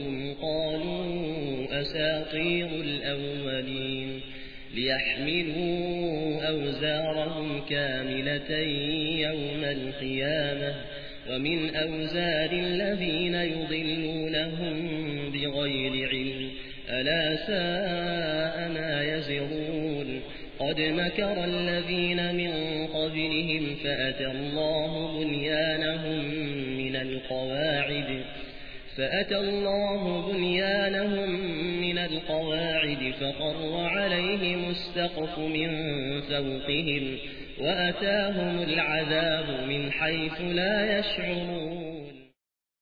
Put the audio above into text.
ربكم قالوا أساطير الأولين ليحملوا أوزارهم كاملة يوم القيامة ومن أوزار الذين يضلونهم بغير علم ألا ساء ما يزرون قد مكر الذين من قبلهم فأتى الله بنيانهم من القواعد فأتى الله بنيانهم من القواعد فقر عليهم السقف من فوقهم وأتاهم العذاب من حيث لا يشعرون